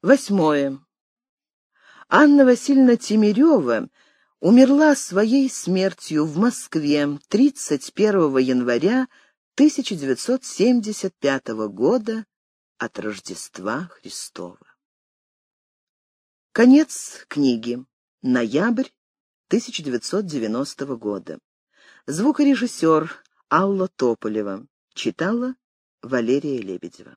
Восьмое. Анна Васильевна Тимирева умерла своей смертью в Москве 31 января 1975 года от Рождества Христова. Конец книги. Ноябрь 1990 года. Звукорежиссер Алла Тополева. Читала Валерия Лебедева.